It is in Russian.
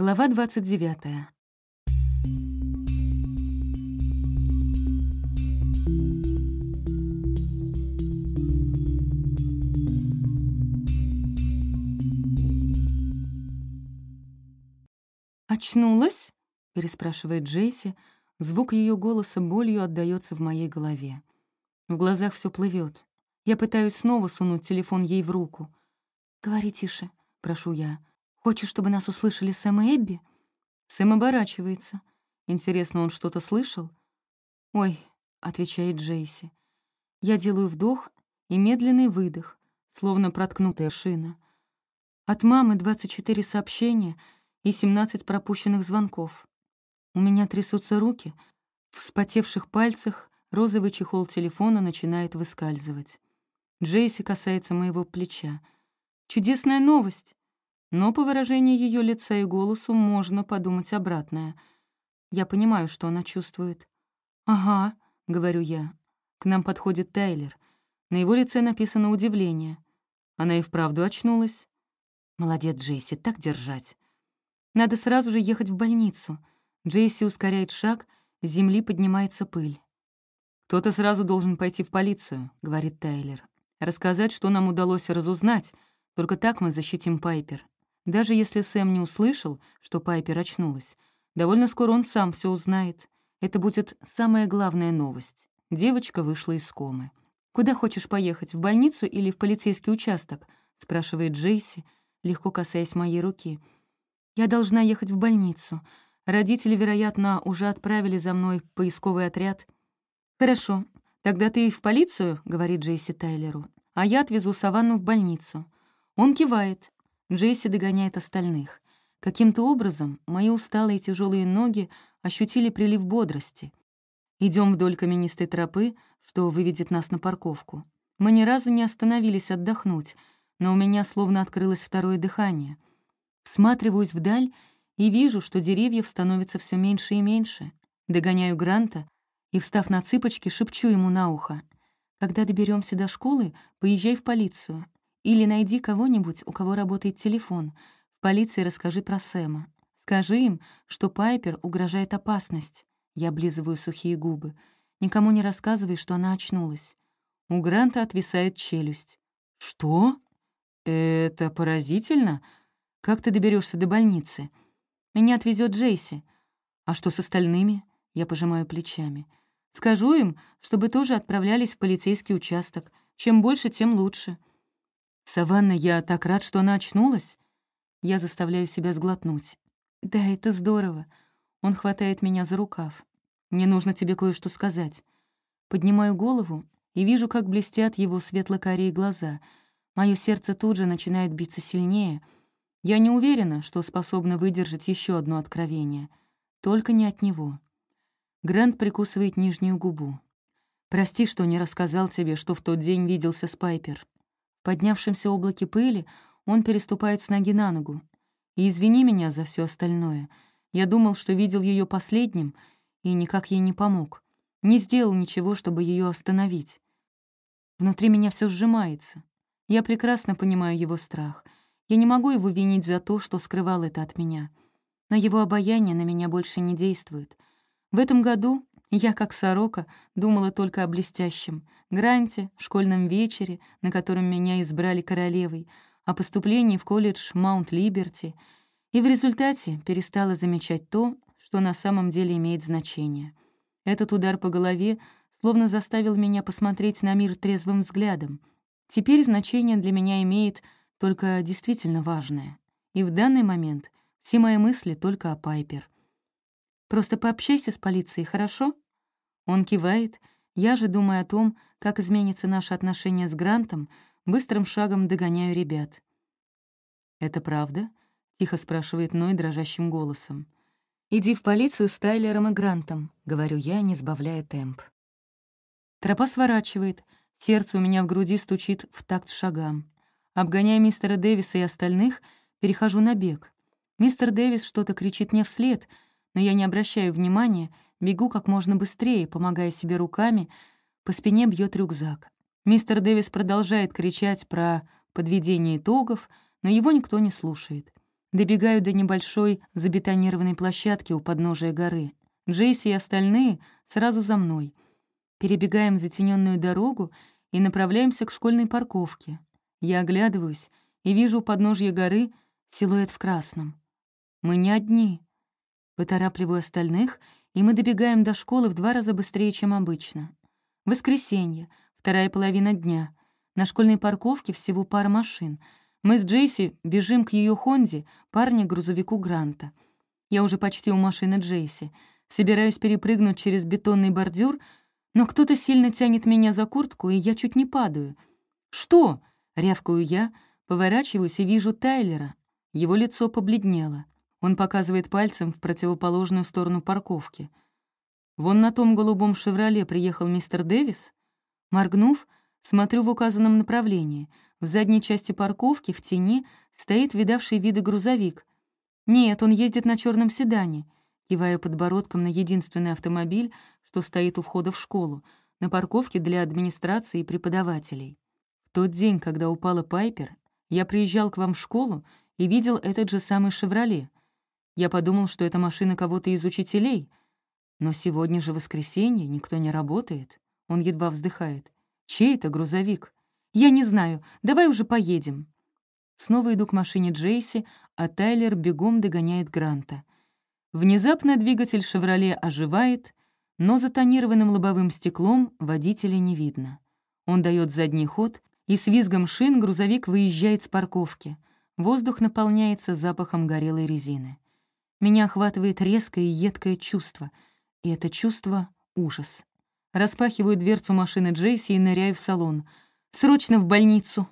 Глава 29. «Очнулась?» — переспрашивает Джейси. Звук ее голоса болью отдается в моей голове. В глазах все плывет. Я пытаюсь снова сунуть телефон ей в руку. «Говори тише», — прошу я. Хочешь, чтобы нас услышали Сэм и Эбби?» Сэм оборачивается. Интересно, он что-то слышал? «Ой», — отвечает Джейси. Я делаю вдох и медленный выдох, словно проткнутая шина. От мамы 24 сообщения и 17 пропущенных звонков. У меня трясутся руки, в вспотевших пальцах розовый чехол телефона начинает выскальзывать. Джейси касается моего плеча. «Чудесная новость!» Но по выражению ее лица и голосу можно подумать обратное. Я понимаю, что она чувствует. «Ага», — говорю я. К нам подходит Тайлер. На его лице написано удивление. Она и вправду очнулась. «Молодец, Джейси, так держать». Надо сразу же ехать в больницу. Джейси ускоряет шаг, с земли поднимается пыль. «Кто-то сразу должен пойти в полицию», — говорит Тайлер. «Рассказать, что нам удалось разузнать, только так мы защитим Пайпер». Даже если Сэм не услышал, что Пайпер очнулась, довольно скоро он сам все узнает. Это будет самая главная новость. Девочка вышла из комы. «Куда хочешь поехать, в больницу или в полицейский участок?» — спрашивает Джейси, легко касаясь моей руки. «Я должна ехать в больницу. Родители, вероятно, уже отправили за мной поисковый отряд». «Хорошо, тогда ты в полицию», — говорит Джейси Тайлеру, «а я отвезу Саванну в больницу». Он кивает, Джесси догоняет остальных. Каким-то образом мои усталые тяжелые ноги ощутили прилив бодрости. Идем вдоль каменистой тропы, что выведет нас на парковку. Мы ни разу не остановились отдохнуть, но у меня словно открылось второе дыхание. Сматриваюсь вдаль и вижу, что деревьев становится все меньше и меньше. Догоняю Гранта и, встав на цыпочки, шепчу ему на ухо. «Когда доберемся до школы, поезжай в полицию. Или найди кого-нибудь, у кого работает телефон. В полиции расскажи про Сэма. Скажи им, что Пайпер угрожает опасность. Я облизываю сухие губы. Никому не рассказывай, что она очнулась. У Гранта отвисает челюсть. «Что? Это поразительно? Как ты доберешься до больницы? Меня отвезет Джейси. А что с остальными?» Я пожимаю плечами. «Скажу им, чтобы тоже отправлялись в полицейский участок. Чем больше, тем лучше. Саванна, я так рад, что она очнулась. Я заставляю себя сглотнуть. Да, это здорово. Он хватает меня за рукав. Мне нужно тебе кое-что сказать. Поднимаю голову и вижу, как блестят его светло-карие глаза. Мое сердце тут же начинает биться сильнее. Я не уверена, что способна выдержать еще одно откровение. Только не от него. Грант прикусывает нижнюю губу. «Прости, что не рассказал тебе, что в тот день виделся с Пайпер поднявшемся облаке пыли, он переступает с ноги на ногу. И извини меня за все остальное. Я думал, что видел ее последним, и никак ей не помог. Не сделал ничего, чтобы ее остановить. Внутри меня все сжимается. Я прекрасно понимаю его страх. Я не могу его винить за то, что скрывал это от меня. Но его обаяние на меня больше не действует. В этом году я, как сорока, думала только о блестящем — гранте, школьном вечере, на котором меня избрали королевой, о поступлении в колледж Маунт-Либерти, и в результате перестала замечать то, что на самом деле имеет значение. Этот удар по голове словно заставил меня посмотреть на мир трезвым взглядом. Теперь значение для меня имеет только действительно важное. И в данный момент все мои мысли только о Пайпер — Просто пообщайся с полицией, хорошо?» Он кивает. Я же думаю о том, как изменится наше отношение с Грантом, быстрым шагом догоняю ребят. «Это правда?» — тихо спрашивает Ной дрожащим голосом. «Иди в полицию с Тайлером и Грантом», — говорю я, не сбавляя темп. Тропа сворачивает, сердце у меня в груди стучит в такт шагам. Обгоняя мистера Дэвиса и остальных, перехожу на бег. Мистер Дэвис что-то кричит мне вслед — но я не обращаю внимания, бегу как можно быстрее, помогая себе руками, по спине бьет рюкзак. Мистер Дэвис продолжает кричать про подведение итогов, но его никто не слушает. Добегаю до небольшой забетонированной площадки у подножия горы. Джейси и остальные сразу за мной. Перебегаем затененную дорогу и направляемся к школьной парковке. Я оглядываюсь и вижу у подножья горы силуэт в красном. Мы не одни. Поторапливаюсь остальных, и мы добегаем до школы в два раза быстрее, чем обычно. Воскресенье, вторая половина дня. На школьной парковке всего пара машин. Мы с Джейси бежим к ее Хонде, парня к грузовику Гранта. Я уже почти у машины Джейси. Собираюсь перепрыгнуть через бетонный бордюр, но кто-то сильно тянет меня за куртку, и я чуть не падаю. «Что?» — рявкаю я, поворачиваюсь и вижу Тайлера. Его лицо побледнело. Он показывает пальцем в противоположную сторону парковки. «Вон на том голубом «Шевроле» приехал мистер Дэвис?» Моргнув, смотрю в указанном направлении. В задней части парковки, в тени, стоит видавший виды грузовик. «Нет, он ездит на черном седане», кивая подбородком на единственный автомобиль, что стоит у входа в школу, на парковке для администрации и преподавателей. В тот день, когда упала Пайпер, я приезжал к вам в школу и видел этот же самый «Шевроле», я подумал, что это машина кого-то из учителей. Но сегодня же воскресенье, никто не работает. Он едва вздыхает. Чей это грузовик? Я не знаю. Давай уже поедем. Снова иду к машине Джейси, а Тайлер бегом догоняет Гранта. Внезапно двигатель «Шевроле» оживает, но за тонированным лобовым стеклом водителя не видно. Он дает задний ход, и с визгом шин грузовик выезжает с парковки. Воздух наполняется запахом горелой резины. Меня охватывает резкое и едкое чувство. И это чувство — ужас. Распахиваю дверцу машины Джейси и ныряю в салон. «Срочно в больницу!»